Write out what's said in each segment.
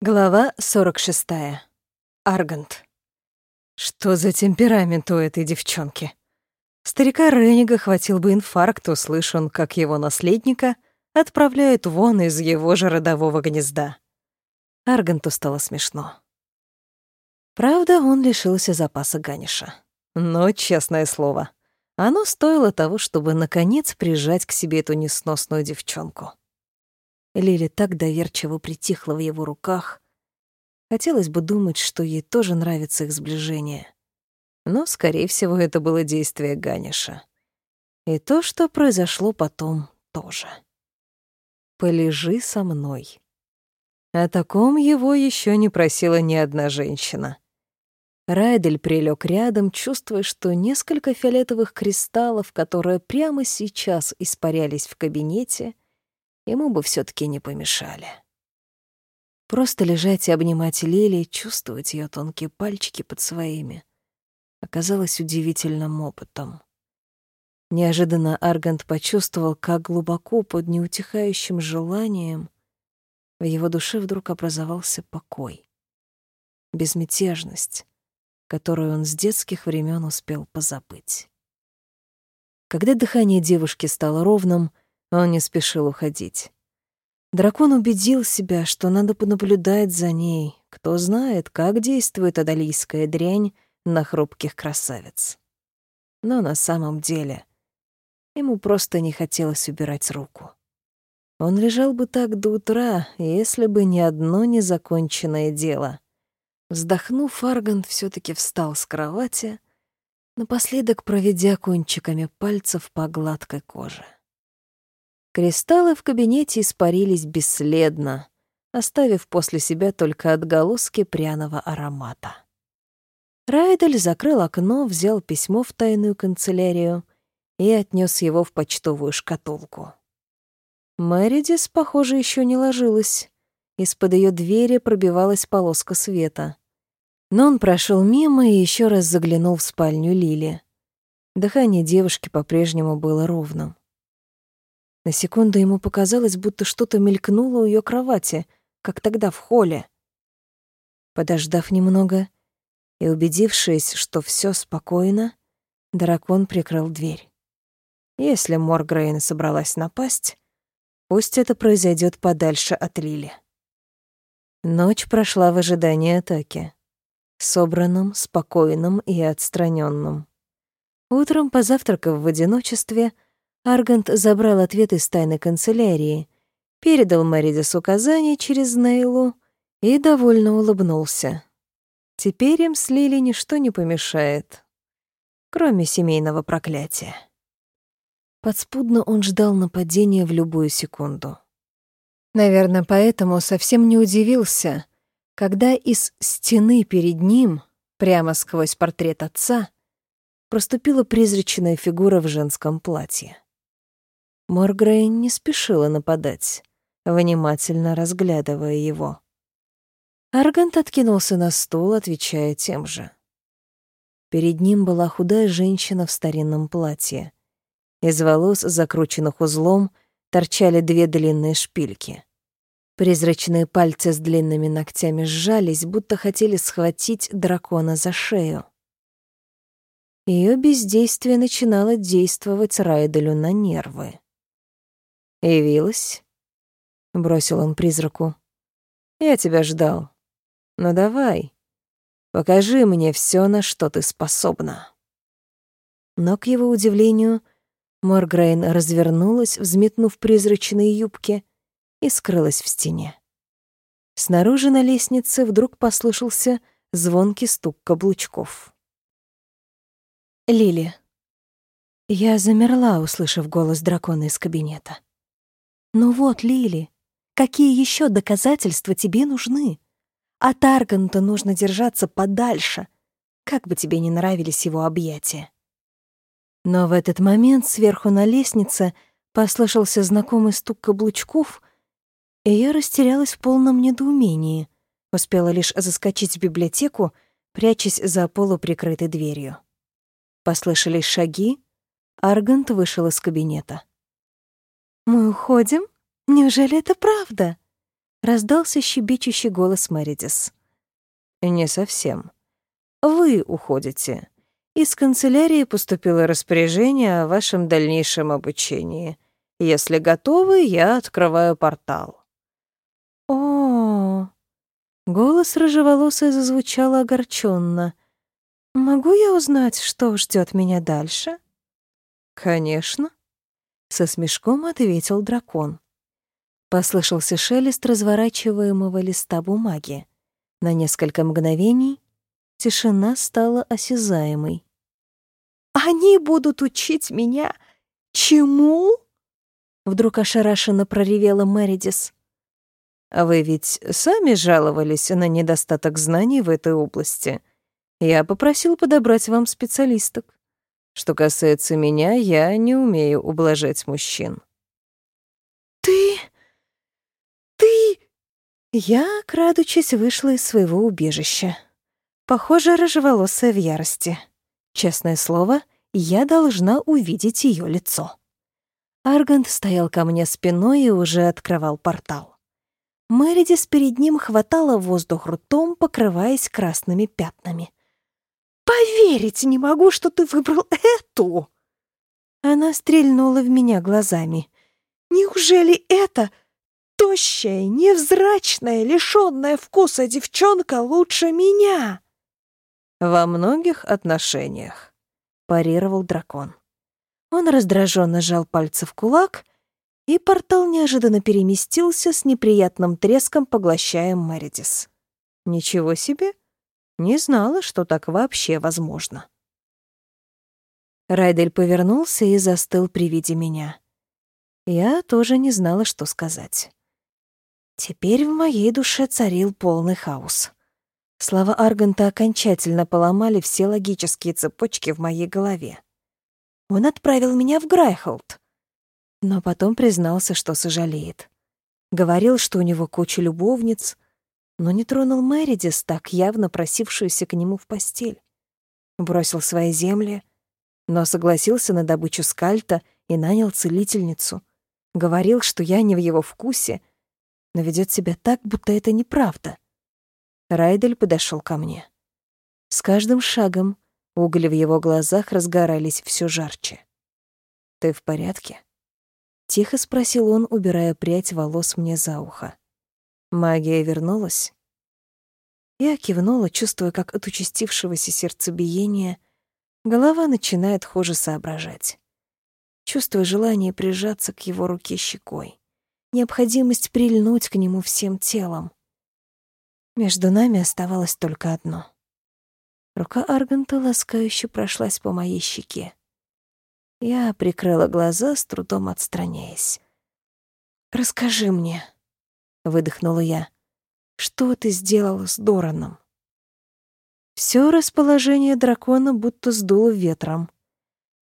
Глава 46. Аргант. Что за темперамент у этой девчонки? Старика Ренига хватил бы инфаркт, услышь он, как его наследника отправляют вон из его же родового гнезда. Арганту стало смешно. Правда, он лишился запаса ганиша. Но, честное слово, оно стоило того, чтобы, наконец, прижать к себе эту несносную девчонку. Лили так доверчиво притихла в его руках. Хотелось бы думать, что ей тоже нравится их сближение. Но, скорее всего, это было действие Ганиша. И то, что произошло потом, тоже. «Полежи со мной». О таком его еще не просила ни одна женщина. Райдель прилег рядом, чувствуя, что несколько фиолетовых кристаллов, которые прямо сейчас испарялись в кабинете — ему бы все таки не помешали. Просто лежать и обнимать Лили, чувствовать ее тонкие пальчики под своими, оказалось удивительным опытом. Неожиданно Аргант почувствовал, как глубоко под неутихающим желанием в его душе вдруг образовался покой, безмятежность, которую он с детских времен успел позабыть. Когда дыхание девушки стало ровным, он не спешил уходить. Дракон убедил себя, что надо понаблюдать за ней. Кто знает, как действует адалийская дрянь на хрупких красавиц. Но на самом деле ему просто не хотелось убирать руку. Он лежал бы так до утра, если бы не одно незаконченное дело. Вздохнув, Аргант все таки встал с кровати, напоследок проведя кончиками пальцев по гладкой коже. Кристаллы в кабинете испарились бесследно, оставив после себя только отголоски пряного аромата. Райдель закрыл окно, взял письмо в тайную канцелярию и отнес его в почтовую шкатулку. Мэридис, похоже, еще не ложилась. Из-под ее двери пробивалась полоска света. Но он прошел мимо и еще раз заглянул в спальню Лили. Дыхание девушки по-прежнему было ровным. На секунду ему показалось, будто что-то мелькнуло у ее кровати, как тогда в холле. Подождав немного и убедившись, что все спокойно, дракон прикрыл дверь. Если Моргрейн собралась напасть, пусть это произойдет подальше от Лили. Ночь прошла в ожидании атаки. Собранным, спокойным и отстраненным. Утром, позавтракав в одиночестве, Аргант забрал ответ из тайной канцелярии, передал Мэридис указания через Нейлу и довольно улыбнулся. Теперь им с Лили ничто не помешает, кроме семейного проклятия. Подспудно он ждал нападения в любую секунду. Наверное, поэтому совсем не удивился, когда из стены перед ним, прямо сквозь портрет отца, проступила призрачная фигура в женском платье. Моргрейн не спешила нападать, внимательно разглядывая его. Аргант откинулся на стул, отвечая тем же. Перед ним была худая женщина в старинном платье. Из волос, закрученных узлом, торчали две длинные шпильки. Призрачные пальцы с длинными ногтями сжались, будто хотели схватить дракона за шею. Ее бездействие начинало действовать Райделю на нервы. «Явилась?» — бросил он призраку. «Я тебя ждал. Ну давай, покажи мне все, на что ты способна». Но, к его удивлению, Моргрейн развернулась, взметнув призрачные юбки, и скрылась в стене. Снаружи на лестнице вдруг послышался звонкий стук каблучков. Лили. Я замерла, услышав голос дракона из кабинета. Ну вот, Лили, какие еще доказательства тебе нужны? От Арганта нужно держаться подальше, как бы тебе не нравились его объятия. Но в этот момент сверху на лестнице послышался знакомый стук каблучков, и я растерялась в полном недоумении, успела лишь заскочить в библиотеку, прячась за полуприкрытой дверью. Послышались шаги, Аргант вышел из кабинета. «Мы уходим? Неужели это правда?» Раздался щебечущий голос Мэридис. «Не совсем. Вы уходите. Из канцелярии поступило распоряжение о вашем дальнейшем обучении. Если готовы, я открываю портал». О, голос рыжеволосой зазвучал огорченно. Могу я узнать, что ждет меня дальше? Конечно, со смешком ответил дракон. Послышался шелест разворачиваемого листа бумаги. На несколько мгновений тишина стала осязаемой. «Они будут учить меня чему?» Вдруг ошарашенно проревела Мэридис. «А вы ведь сами жаловались на недостаток знаний в этой области. Я попросил подобрать вам специалисток. Что касается меня, я не умею ублажать мужчин». «Ты... ты...» Я, крадучись, вышла из своего убежища. Похоже, рыжеволосая в ярости. Честное слово, я должна увидеть ее лицо. Аргант стоял ко мне спиной и уже открывал портал. Мэридис перед ним хватала воздух ртом, покрываясь красными пятнами. «Поверить не могу, что ты выбрал эту!» Она стрельнула в меня глазами. «Неужели это тощая, невзрачная, лишённая вкуса девчонка лучше меня?» «Во многих отношениях», — парировал дракон. Он раздраженно сжал пальцы в кулак, и портал неожиданно переместился с неприятным треском, поглощая Мэридис. «Ничего себе! Не знала, что так вообще возможно». Райдель повернулся и застыл при виде меня. Я тоже не знала, что сказать. Теперь в моей душе царил полный хаос. Слова Арганта окончательно поломали все логические цепочки в моей голове. Он отправил меня в Грайхолд. Но потом признался, что сожалеет. Говорил, что у него куча любовниц, но не тронул Мэридис, так явно просившуюся к нему в постель. Бросил свои земли, но согласился на добычу скальта и нанял целительницу. Говорил, что я не в его вкусе, но ведет себя так, будто это неправда. Райдель подошел ко мне. С каждым шагом угли в его глазах разгорались все жарче. «Ты в порядке?» — тихо спросил он, убирая прядь волос мне за ухо. «Магия вернулась?» Я кивнула, чувствуя, как от участившегося сердцебиения голова начинает хуже соображать. Чувствуя желание прижаться к его руке щекой, необходимость прильнуть к нему всем телом. Между нами оставалось только одно. Рука Арганта ласкающе прошлась по моей щеке. Я прикрыла глаза, с трудом отстраняясь. «Расскажи мне», — выдохнула я, — «что ты сделала с Дораном?» Всё расположение дракона будто сдуло ветром.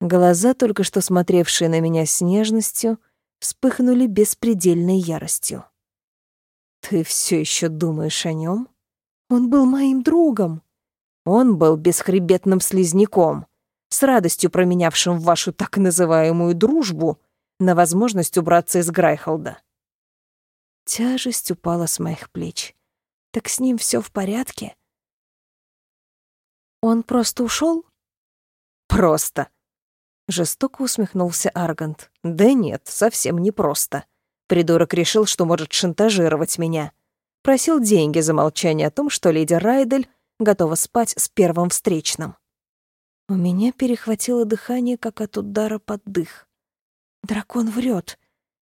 Глаза, только что смотревшие на меня с нежностью, вспыхнули беспредельной яростью. Ты все еще думаешь о нем? Он был моим другом. Он был бесхребетным слизняком, с радостью променявшим вашу так называемую дружбу на возможность убраться из Грайхолда. Тяжесть упала с моих плеч. Так с ним все в порядке? Он просто ушел? Просто. Жестоко усмехнулся Аргант. Да нет, совсем не просто. Придурок решил, что может шантажировать меня. Просил деньги за молчание о том, что леди Райдель готова спать с первым встречным. У меня перехватило дыхание, как от удара под дых. Дракон врет.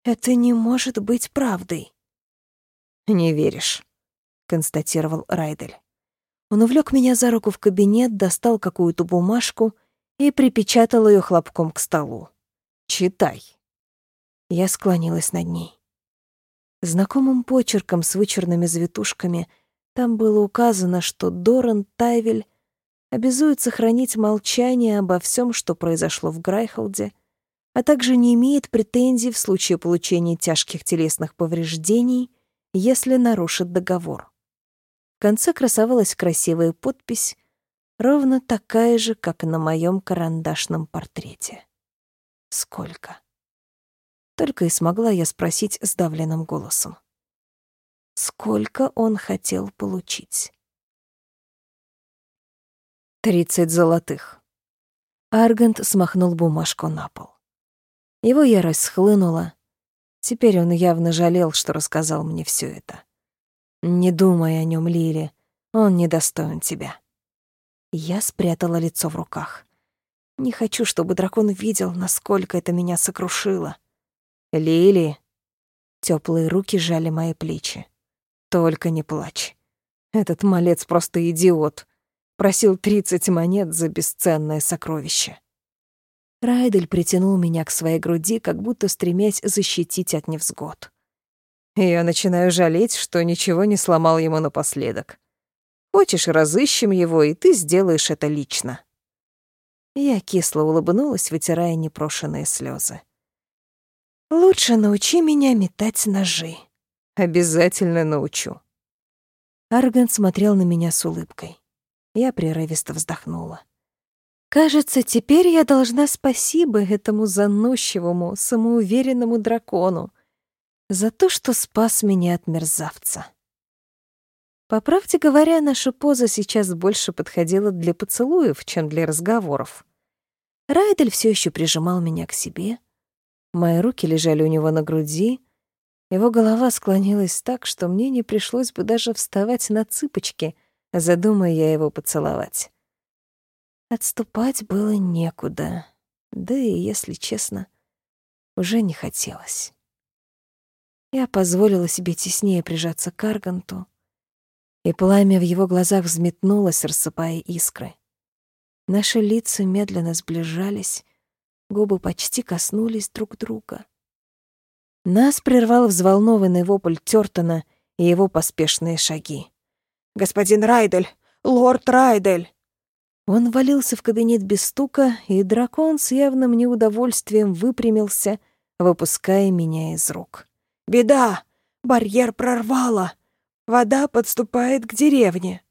Это не может быть правдой. «Не веришь», — констатировал Райдель. Он увлек меня за руку в кабинет, достал какую-то бумажку и припечатал ее хлопком к столу. «Читай». Я склонилась над ней. Знакомым почерком с вычурными завитушками там было указано, что Доран Тайвель обязует сохранить молчание обо всем, что произошло в Грайхолде, а также не имеет претензий в случае получения тяжких телесных повреждений, если нарушит договор. В конце красовалась красивая подпись, ровно такая же, как на моем карандашном портрете. Сколько? Только и смогла я спросить сдавленным голосом. сколько он хотел получить. «Тридцать золотых». Аргант смахнул бумажку на пол. Его ярость схлынула. Теперь он явно жалел, что рассказал мне все это. «Не думай о нем, Лили. Он недостоин тебя». Я спрятала лицо в руках. Не хочу, чтобы дракон видел, насколько это меня сокрушило. «Лили!» Теплые руки жали мои плечи. «Только не плачь. Этот малец просто идиот. Просил тридцать монет за бесценное сокровище». Райдель притянул меня к своей груди, как будто стремясь защитить от невзгод. Я начинаю жалеть, что ничего не сломал ему напоследок. Хочешь, разыщем его, и ты сделаешь это лично. Я кисло улыбнулась, вытирая непрошенные слезы. Лучше научи меня метать ножи. Обязательно научу. Арган смотрел на меня с улыбкой. Я прерывисто вздохнула. Кажется, теперь я должна спасибо этому заносчивому, самоуверенному дракону за то, что спас меня от мерзавца. По правде говоря, наша поза сейчас больше подходила для поцелуев, чем для разговоров. Райдель все еще прижимал меня к себе. Мои руки лежали у него на груди. Его голова склонилась так, что мне не пришлось бы даже вставать на цыпочки, задумая я его поцеловать. Отступать было некуда. Да и, если честно, уже не хотелось. Я позволила себе теснее прижаться к Арганту, и пламя в его глазах взметнулось, рассыпая искры. Наши лица медленно сближались, губы почти коснулись друг друга. Нас прервал взволнованный вопль Тёртона и его поспешные шаги. «Господин Райдель! Лорд Райдель!» Он валился в кабинет без стука, и дракон с явным неудовольствием выпрямился, выпуская меня из рук. «Беда! Барьер прорвало! Вода подступает к деревне!»